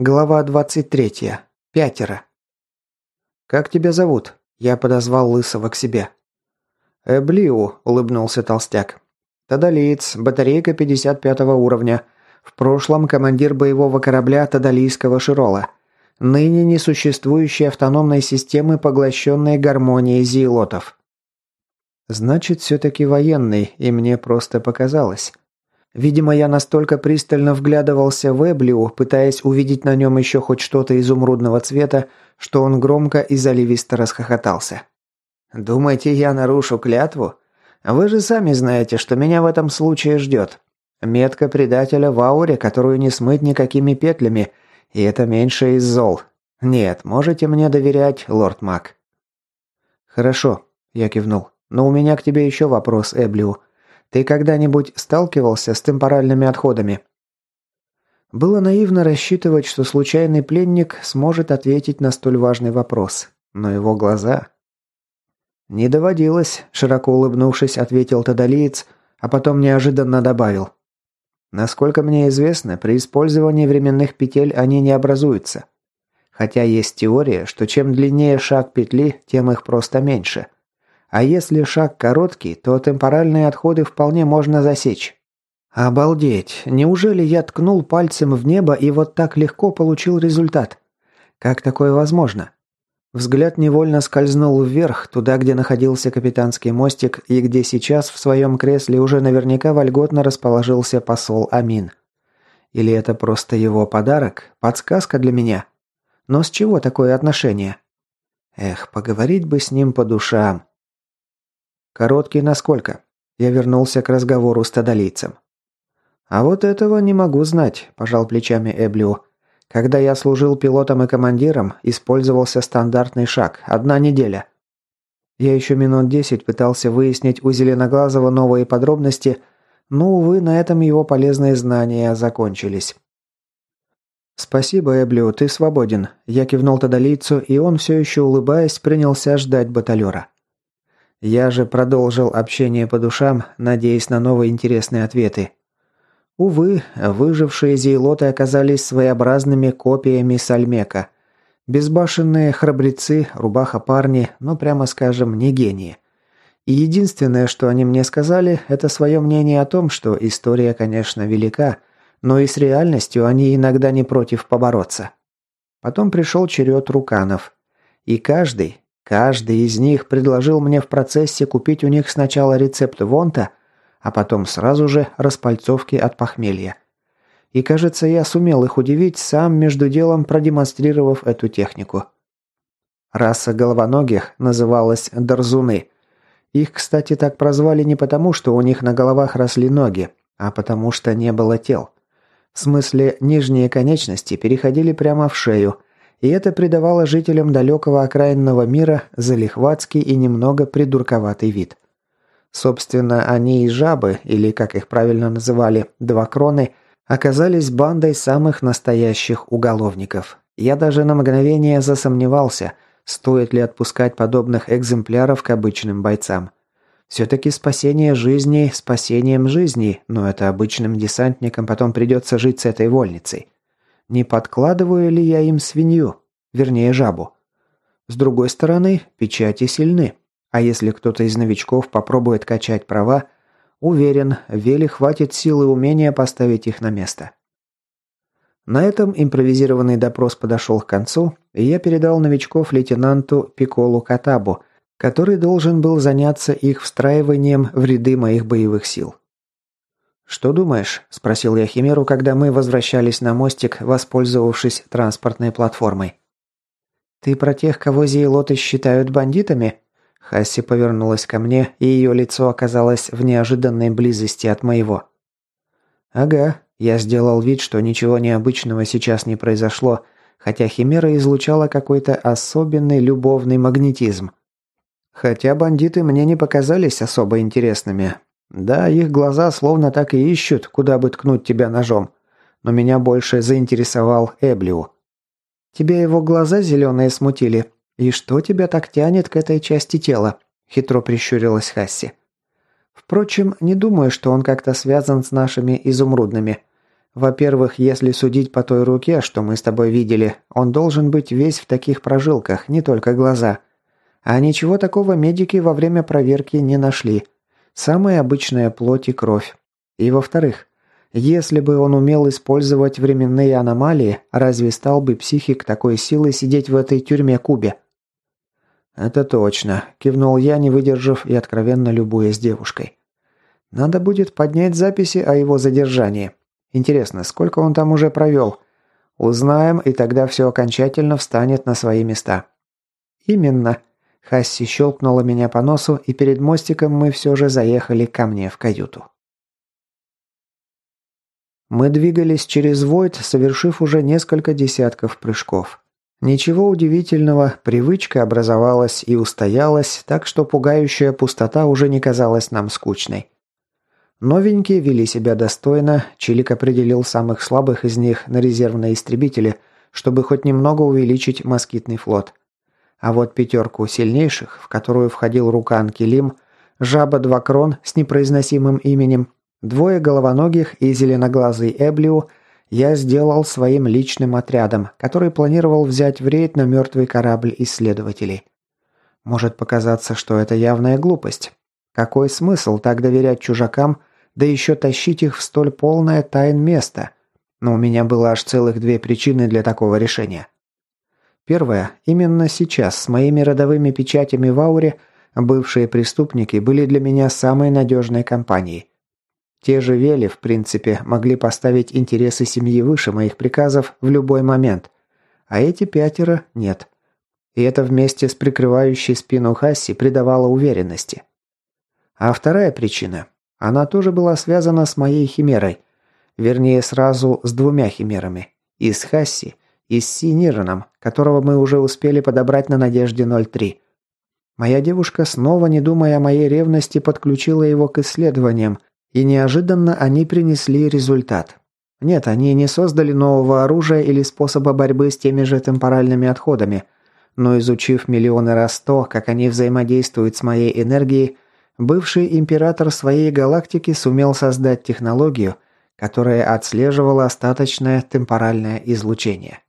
Глава 23. Пятеро. «Как тебя зовут?» Я подозвал Лысого к себе. «Эблиу», – улыбнулся толстяк. «Тадалиец, батарейка 55 уровня. В прошлом командир боевого корабля Тадалийского Широла. Ныне несуществующей автономной системы, поглощенной гармонией зиелотов». «Значит, все-таки военный, и мне просто показалось». Видимо, я настолько пристально вглядывался в Эблиу, пытаясь увидеть на нем еще хоть что-то изумрудного цвета, что он громко и заливисто расхохотался. «Думаете, я нарушу клятву? Вы же сами знаете, что меня в этом случае ждет. Метка предателя в ауре, которую не смыть никакими петлями, и это меньше из зол. Нет, можете мне доверять, лорд Мак». «Хорошо», – я кивнул. «Но у меня к тебе еще вопрос, Эблиу. Ты когда-нибудь сталкивался с темпоральными отходами? Было наивно рассчитывать, что случайный пленник сможет ответить на столь важный вопрос, но его глаза... «Не доводилось», – широко улыбнувшись, ответил Тадалиец, а потом неожиданно добавил. «Насколько мне известно, при использовании временных петель они не образуются. Хотя есть теория, что чем длиннее шаг петли, тем их просто меньше. А если шаг короткий, то темпоральные отходы вполне можно засечь. Обалдеть, неужели я ткнул пальцем в небо и вот так легко получил результат? Как такое возможно? Взгляд невольно скользнул вверх, туда, где находился капитанский мостик и где сейчас в своем кресле уже наверняка вольготно расположился посол Амин. Или это просто его подарок, подсказка для меня? Но с чего такое отношение? Эх, поговорить бы с ним по душам. «Короткий насколько?» Я вернулся к разговору с тадалийцем. «А вот этого не могу знать», – пожал плечами Эблиу. «Когда я служил пилотом и командиром, использовался стандартный шаг – одна неделя». Я еще минут десять пытался выяснить у Зеленоглазого новые подробности, но, увы, на этом его полезные знания закончились. «Спасибо, Эблиу, ты свободен», – я кивнул Тадалийцу, и он, все еще улыбаясь, принялся ждать баталера. Я же продолжил общение по душам, надеясь на новые интересные ответы. Увы, выжившие зейлоты оказались своеобразными копиями Сальмека. Безбашенные храбрецы, рубаха-парни, ну прямо скажем, не гении. И единственное, что они мне сказали, это свое мнение о том, что история, конечно, велика, но и с реальностью они иногда не против побороться. Потом пришел черед руканов. И каждый, Каждый из них предложил мне в процессе купить у них сначала рецепт вонта, а потом сразу же распальцовки от похмелья. И кажется, я сумел их удивить, сам между делом продемонстрировав эту технику. Раса головоногих называлась Дарзуны. Их, кстати, так прозвали не потому, что у них на головах росли ноги, а потому что не было тел. В смысле, нижние конечности переходили прямо в шею, и это придавало жителям далекого окраинного мира залихватский и немного придурковатый вид. Собственно, они и жабы, или, как их правильно называли, два кроны, оказались бандой самых настоящих уголовников. Я даже на мгновение засомневался, стоит ли отпускать подобных экземпляров к обычным бойцам. Все-таки спасение жизни спасением жизни, но это обычным десантникам потом придется жить с этой вольницей. Не подкладываю ли я им свинью? Вернее, жабу. С другой стороны, печати сильны. А если кто-то из новичков попробует качать права, уверен, Вели хватит силы и умения поставить их на место. На этом импровизированный допрос подошел к концу, и я передал новичков лейтенанту Пиколу Катабу, который должен был заняться их встраиванием в ряды моих боевых сил. «Что думаешь?» – спросил я Химеру, когда мы возвращались на мостик, воспользовавшись транспортной платформой. «Ты про тех, кого зейлоты считают бандитами?» Хасси повернулась ко мне, и ее лицо оказалось в неожиданной близости от моего. «Ага», я сделал вид, что ничего необычного сейчас не произошло, хотя Химера излучала какой-то особенный любовный магнетизм. Хотя бандиты мне не показались особо интересными, да, их глаза словно так и ищут, куда бы ткнуть тебя ножом. Но меня больше заинтересовал Эблиу. Тебя его глаза зеленые смутили. И что тебя так тянет к этой части тела? Хитро прищурилась Хасси. Впрочем, не думаю, что он как-то связан с нашими изумрудными. Во-первых, если судить по той руке, что мы с тобой видели, он должен быть весь в таких прожилках, не только глаза. А ничего такого медики во время проверки не нашли. Самая обычная плоть и кровь. И во-вторых, если бы он умел использовать временные аномалии, разве стал бы психик такой силой сидеть в этой тюрьме-кубе? «Это точно», – кивнул я, не выдержав и откровенно любуясь девушкой. «Надо будет поднять записи о его задержании. Интересно, сколько он там уже провел? Узнаем, и тогда все окончательно встанет на свои места». «Именно». Хасси щелкнула меня по носу, и перед мостиком мы все же заехали ко мне в каюту. Мы двигались через Войд, совершив уже несколько десятков прыжков. Ничего удивительного, привычка образовалась и устоялась, так что пугающая пустота уже не казалась нам скучной. Новенькие вели себя достойно, Чилик определил самых слабых из них на резервные истребители, чтобы хоть немного увеличить москитный флот. А вот пятерку сильнейших, в которую входил Рукан Килим, Жаба Двакрон с непроизносимым именем Двое головоногих и зеленоглазый Эблиу я сделал своим личным отрядом, который планировал взять в рейд на мертвый корабль исследователей. Может показаться, что это явная глупость. Какой смысл так доверять чужакам, да еще тащить их в столь полное тайн место? Но у меня было аж целых две причины для такого решения. Первое. Именно сейчас с моими родовыми печатями в ауре бывшие преступники были для меня самой надежной компанией. Те же Вели, в принципе, могли поставить интересы семьи выше моих приказов в любой момент. А эти пятеро нет. И это вместе с прикрывающей спину Хасси придавало уверенности. А вторая причина. Она тоже была связана с моей химерой. Вернее, сразу с двумя химерами. И с Хасси, и с Синираном, которого мы уже успели подобрать на Надежде 03. Моя девушка, снова не думая о моей ревности, подключила его к исследованиям, и неожиданно они принесли результат. Нет, они не создали нового оружия или способа борьбы с теми же темпоральными отходами, но изучив миллионы раз то, как они взаимодействуют с моей энергией, бывший император своей галактики сумел создать технологию, которая отслеживала остаточное темпоральное излучение.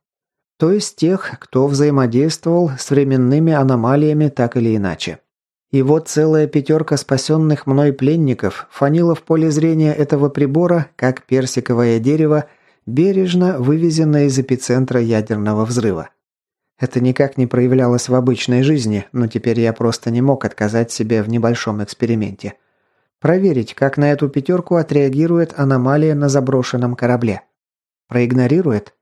То есть тех, кто взаимодействовал с временными аномалиями так или иначе. И вот целая пятерка спасенных мной пленников фанила в поле зрения этого прибора, как персиковое дерево, бережно вывезенное из эпицентра ядерного взрыва. Это никак не проявлялось в обычной жизни, но теперь я просто не мог отказать себе в небольшом эксперименте. Проверить, как на эту пятерку отреагирует аномалия на заброшенном корабле. Проигнорирует?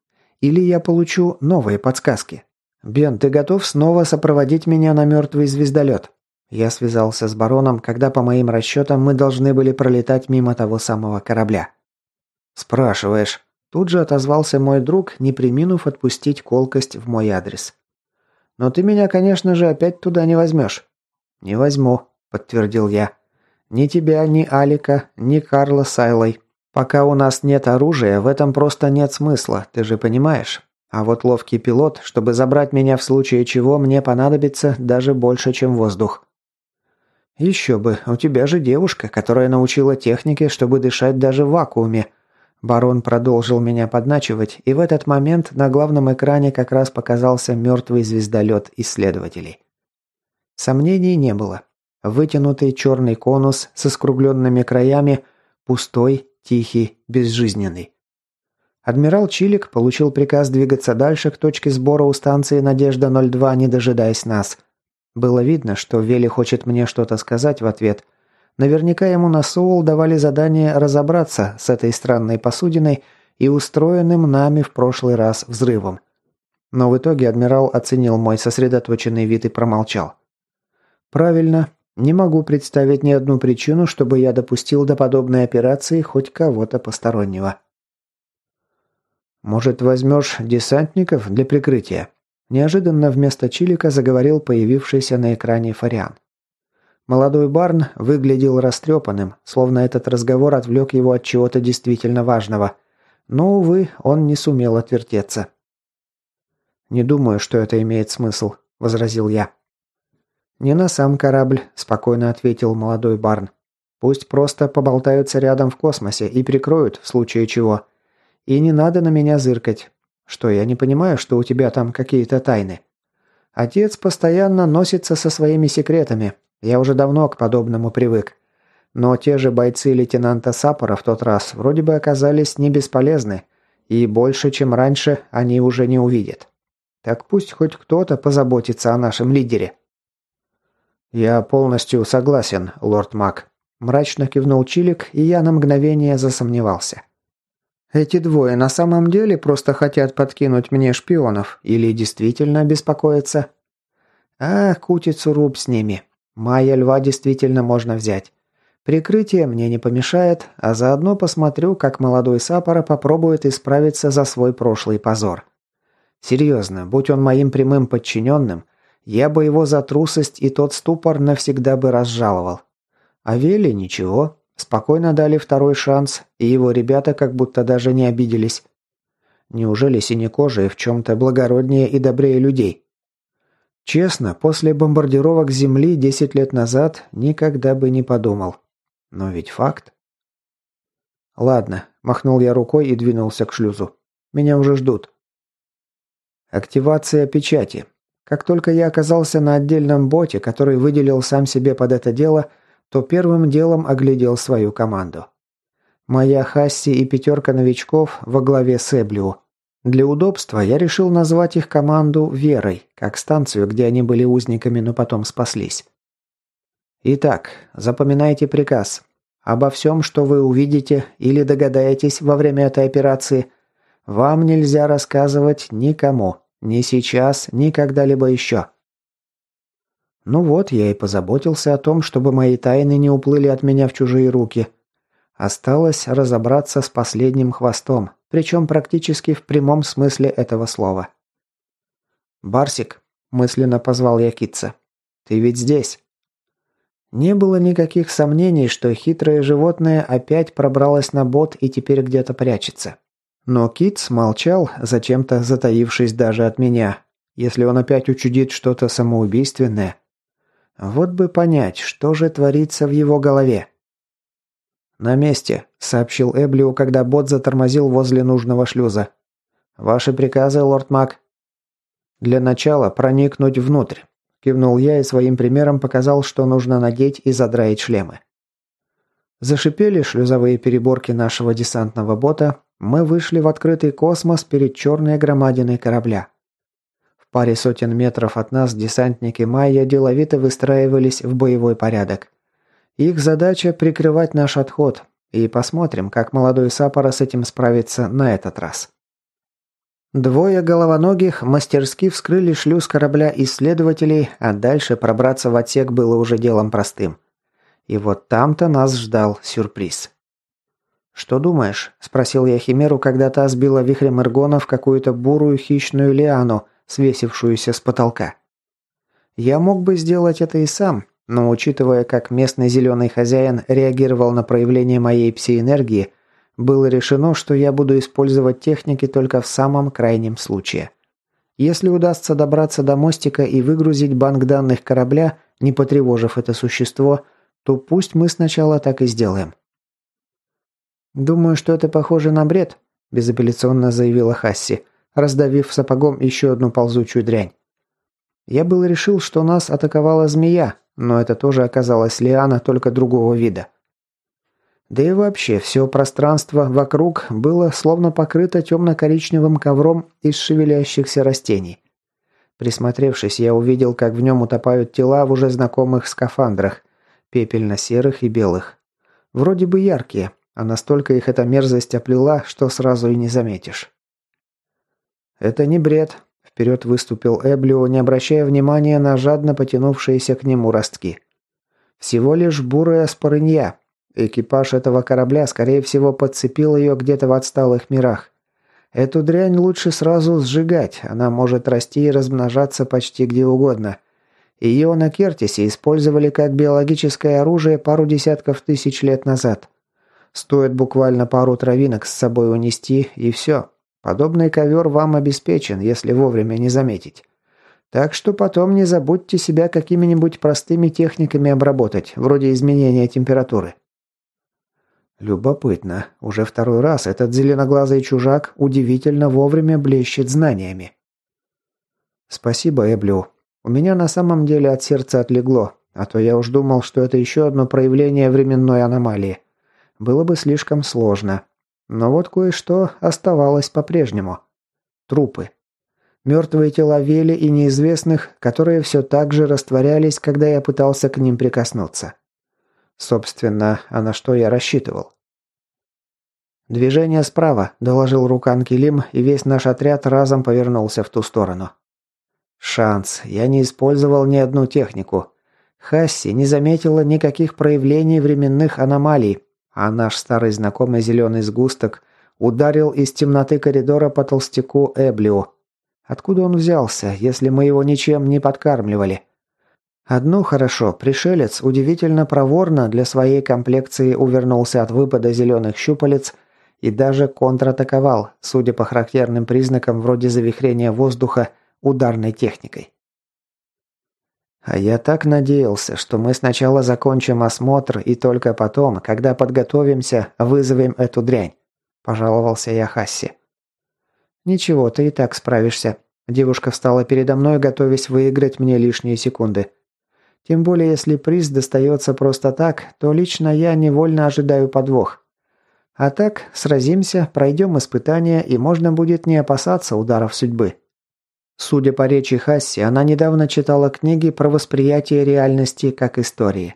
Или я получу новые подсказки? «Бен, ты готов снова сопроводить меня на мертвый звездолет?» Я связался с бароном, когда, по моим расчетам, мы должны были пролетать мимо того самого корабля. «Спрашиваешь». Тут же отозвался мой друг, не приминув отпустить колкость в мой адрес. «Но ты меня, конечно же, опять туда не возьмешь». «Не возьму», — подтвердил я. «Ни тебя, ни Алика, ни Карла Сайлой. Пока у нас нет оружия, в этом просто нет смысла, ты же понимаешь. А вот ловкий пилот, чтобы забрать меня в случае чего, мне понадобится даже больше, чем воздух». «Еще бы, у тебя же девушка, которая научила технике, чтобы дышать даже в вакууме». Барон продолжил меня подначивать, и в этот момент на главном экране как раз показался мертвый звездолет исследователей. Сомнений не было. Вытянутый черный конус со скругленными краями, пустой, тихий, безжизненный. Адмирал Чилик получил приказ двигаться дальше к точке сбора у станции «Надежда-02», не дожидаясь нас – было видно, что Вели хочет мне что-то сказать в ответ. Наверняка ему на Соул давали задание разобраться с этой странной посудиной и устроенным нами в прошлый раз взрывом. Но в итоге адмирал оценил мой сосредоточенный вид и промолчал. «Правильно. Не могу представить ни одну причину, чтобы я допустил до подобной операции хоть кого-то постороннего». «Может, возьмешь десантников для прикрытия?» Неожиданно вместо Чилика заговорил появившийся на экране Фариан. Молодой Барн выглядел растрепанным, словно этот разговор отвлек его от чего-то действительно важного. Но, увы, он не сумел отвертеться. «Не думаю, что это имеет смысл», – возразил я. «Не на сам корабль», – спокойно ответил молодой Барн. «Пусть просто поболтаются рядом в космосе и прикроют, в случае чего. И не надо на меня зыркать. Что, я не понимаю, что у тебя там какие-то тайны? Отец постоянно носится со своими секретами. Я уже давно к подобному привык. Но те же бойцы лейтенанта Сапора в тот раз вроде бы оказались не бесполезны, и больше, чем раньше, они уже не увидят. Так пусть хоть кто-то позаботится о нашем лидере. Я полностью согласен, лорд Мак. Мрачно кивнул Чилик, и я на мгновение засомневался. Эти двое на самом деле просто хотят подкинуть мне шпионов или действительно беспокоятся? А, кутицу руб с ними. Майя льва действительно можно взять. Прикрытие мне не помешает, а заодно посмотрю, как молодой Сапора попробует исправиться за свой прошлый позор. Серьезно, будь он моим прямым подчиненным, я бы его за трусость и тот ступор навсегда бы разжаловал. А Вели ничего, спокойно дали второй шанс, и его ребята как будто даже не обиделись. Неужели синекожие в чем-то благороднее и добрее людей? Честно, после бомбардировок Земли 10 лет назад никогда бы не подумал. Но ведь факт. Ладно, махнул я рукой и двинулся к шлюзу. Меня уже ждут. Активация печати. Как только я оказался на отдельном боте, который выделил сам себе под это дело, то первым делом оглядел свою команду. Моя Хасси и пятерка новичков во главе с Эблио. Для удобства я решил назвать их команду «Верой», как станцию, где они были узниками, но потом спаслись. Итак, запоминайте приказ. Обо всем, что вы увидите или догадаетесь во время этой операции, вам нельзя рассказывать никому. Ни сейчас, ни когда-либо еще. Ну вот, я и позаботился о том, чтобы мои тайны не уплыли от меня в чужие руки. Осталось разобраться с последним хвостом, причем практически в прямом смысле этого слова. «Барсик», – мысленно позвал я Китца, – «ты ведь здесь?» Не было никаких сомнений, что хитрое животное опять пробралось на бот и теперь где-то прячется. Но Китс молчал, зачем-то затаившись даже от меня. Если он опять учудит что-то самоубийственное. Вот бы понять, что же творится в его голове. «На месте», — сообщил Эблиу, когда бот затормозил возле нужного шлюза. «Ваши приказы, лорд Мак?» «Для начала проникнуть внутрь. Кивнул я и своим примером показал, что нужно надеть и задраить шлемы. Зашипели шлюзовые переборки нашего десантного бота, мы вышли в открытый космос перед черной громадиной корабля. В паре сотен метров от нас десантники Майя деловито выстраивались в боевой порядок. Их задача – прикрывать наш отход, и посмотрим, как молодой Сапора с этим справится на этот раз. Двое головоногих мастерски вскрыли шлюз корабля исследователей, а дальше пробраться в отсек было уже делом простым. И вот там-то нас ждал сюрприз. «Что думаешь?» – спросил я Химеру, когда та сбила вихрем эргона в какую-то бурую хищную лиану, свесившуюся с потолка. Я мог бы сделать это и сам, но учитывая, как местный зеленый хозяин реагировал на проявление моей псиэнергии – было решено, что я буду использовать техники только в самом крайнем случае. Если удастся добраться до мостика и выгрузить банк данных корабля, не потревожив это существо, то пусть мы сначала так и сделаем. «Думаю, что это похоже на бред», – безапелляционно заявила Хасси, раздавив сапогом еще одну ползучую дрянь. «Я был решил, что нас атаковала змея, но это тоже оказалась лиана, только другого вида. Да и вообще, все пространство вокруг было словно покрыто темно-коричневым ковром из шевелящихся растений. Присмотревшись, я увидел, как в нем утопают тела в уже знакомых скафандрах, пепельно-серых и белых. Вроде бы яркие, а настолько их эта мерзость оплела, что сразу и не заметишь. «Это не бред», – вперед выступил Эблио, не обращая внимания на жадно потянувшиеся к нему ростки. «Всего лишь бурая спорынья, Экипаж этого корабля, скорее всего, подцепил ее где-то в отсталых мирах. Эту дрянь лучше сразу сжигать, она может расти и размножаться почти где угодно. Ее на Кертисе использовали как биологическое оружие пару десятков тысяч лет назад. Стоит буквально пару травинок с собой унести, и все. Подобный ковер вам обеспечен, если вовремя не заметить. Так что потом не забудьте себя какими-нибудь простыми техниками обработать, вроде изменения температуры. Любопытно. Уже второй раз этот зеленоглазый чужак удивительно вовремя блещет знаниями. Спасибо, Эблю. У меня на самом деле от сердца отлегло, а то я уж думал, что это еще одно проявление временной аномалии. Было бы слишком сложно. Но вот кое-что оставалось по-прежнему. Трупы. Мертвые тела Вели и неизвестных, которые все так же растворялись, когда я пытался к ним прикоснуться. Собственно, а на что я рассчитывал? «Движение справа», – доложил Рукан Килим, и весь наш отряд разом повернулся в ту сторону. Шанс. Я не использовал ни одну технику. Хасси не заметила никаких проявлений временных аномалий, а наш старый знакомый зеленый сгусток ударил из темноты коридора по толстяку Эблио. Откуда он взялся, если мы его ничем не подкармливали? Одно хорошо, пришелец удивительно проворно для своей комплекции увернулся от выпада зеленых щупалец и даже контратаковал, судя по характерным признакам вроде завихрения воздуха ударной техникой. А я так надеялся, что мы сначала закончим осмотр и только потом, когда подготовимся, вызовем эту дрянь, пожаловался я Хасси. Ничего, ты и так справишься. Девушка встала передо мной, готовясь выиграть мне лишние секунды. Тем более, если приз достается просто так, то лично я невольно ожидаю подвох. А так, сразимся, пройдем испытания, и можно будет не опасаться ударов судьбы. Судя по речи Хасси, она недавно читала книги про восприятие реальности как истории.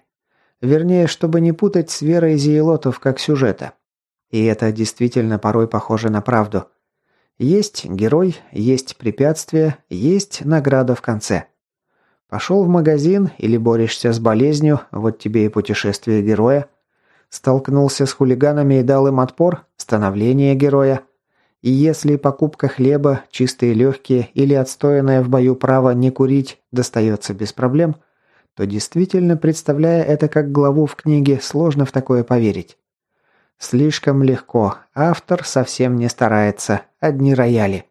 Вернее, чтобы не путать с верой зиелотов как сюжета. И это действительно порой похоже на правду. Есть герой, есть препятствие, есть награда в конце. Пошел в магазин или борешься с болезнью, вот тебе и путешествие героя. Столкнулся с хулиганами и дал им отпор, становление героя. И если покупка хлеба, чистые легкие или отстоянное в бою право не курить достается без проблем, то действительно, представляя это как главу в книге, сложно в такое поверить. Слишком легко, автор совсем не старается, одни рояли.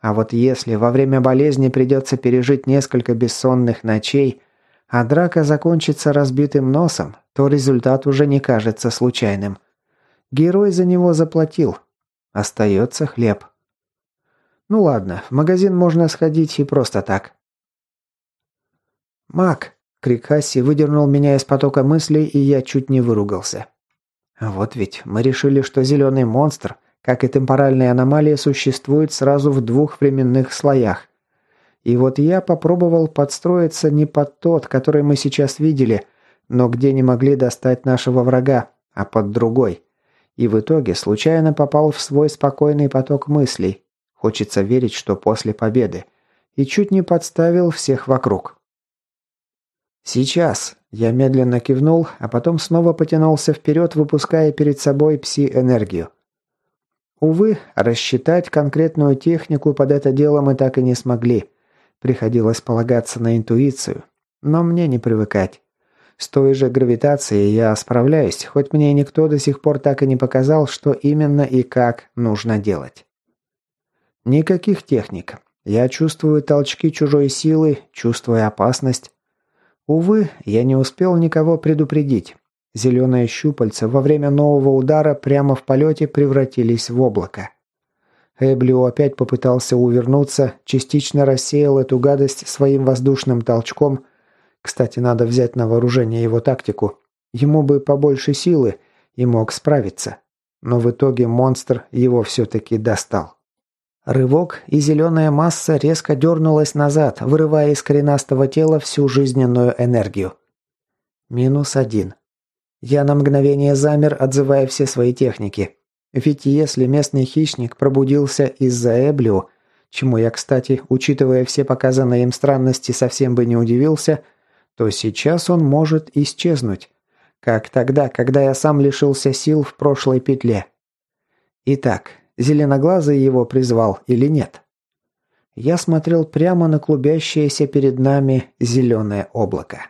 А вот если во время болезни придется пережить несколько бессонных ночей, а драка закончится разбитым носом, то результат уже не кажется случайным. Герой за него заплатил. Остается хлеб. Ну ладно, в магазин можно сходить и просто так. «Мак!» – крик Хасси выдернул меня из потока мыслей, и я чуть не выругался. Вот ведь мы решили, что зеленый монстр как и темпоральные аномалии, существуют сразу в двух временных слоях. И вот я попробовал подстроиться не под тот, который мы сейчас видели, но где не могли достать нашего врага, а под другой. И в итоге случайно попал в свой спокойный поток мыслей. Хочется верить, что после победы. И чуть не подставил всех вокруг. «Сейчас!» Я медленно кивнул, а потом снова потянулся вперед, выпуская перед собой пси-энергию. Увы, рассчитать конкретную технику под это дело мы так и не смогли. Приходилось полагаться на интуицию. Но мне не привыкать. С той же гравитацией я справляюсь, хоть мне никто до сих пор так и не показал, что именно и как нужно делать. Никаких техник. Я чувствую толчки чужой силы, чувствую опасность. Увы, я не успел никого предупредить. Зеленые щупальца во время нового удара прямо в полете превратились в облако. Эблио опять попытался увернуться, частично рассеял эту гадость своим воздушным толчком. Кстати, надо взять на вооружение его тактику. Ему бы побольше силы и мог справиться. Но в итоге монстр его все-таки достал. Рывок, и зеленая масса резко дернулась назад, вырывая из коренастого тела всю жизненную энергию. Минус один. Я на мгновение замер, отзывая все свои техники. Ведь если местный хищник пробудился из-за Эблио, чему я, кстати, учитывая все показанные им странности, совсем бы не удивился, то сейчас он может исчезнуть. Как тогда, когда я сам лишился сил в прошлой петле. Итак, зеленоглазый его призвал или нет? Я смотрел прямо на клубящееся перед нами зеленое облако.